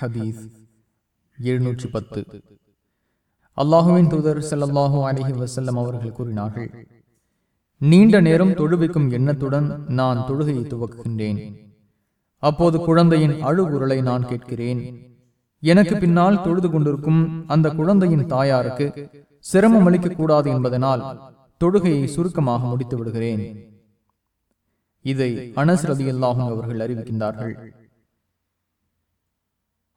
ஹதீஸ் எழுநூற்றி பத்து. அல்லாஹுவின் தூதர் ஸல்லல்லாஹு அலைஹி வசல்லம் அவர்கள் கூறினார்கள் நீண்ட நேரம் தொழுவிக்கும் எண்ணத்துடன் நான் தொழுகையை துவக்குகின்றேன். அப்போது குழந்தையின் அழுகுரலை நான் கேட்கிறேன். எனக்கு பின்னால் தொழுது கொண்டிருக்கும் அந்த குழந்தையின் தாயாருக்கு சிரமம் அளிக்கக்கூடாது என்பதனால் தொழுகையை சுருக்கமாக முடித்து விடுகிறேன் இதை அனஸ் ரதி அவர்கள் அறிவிக்கின்றார்கள்.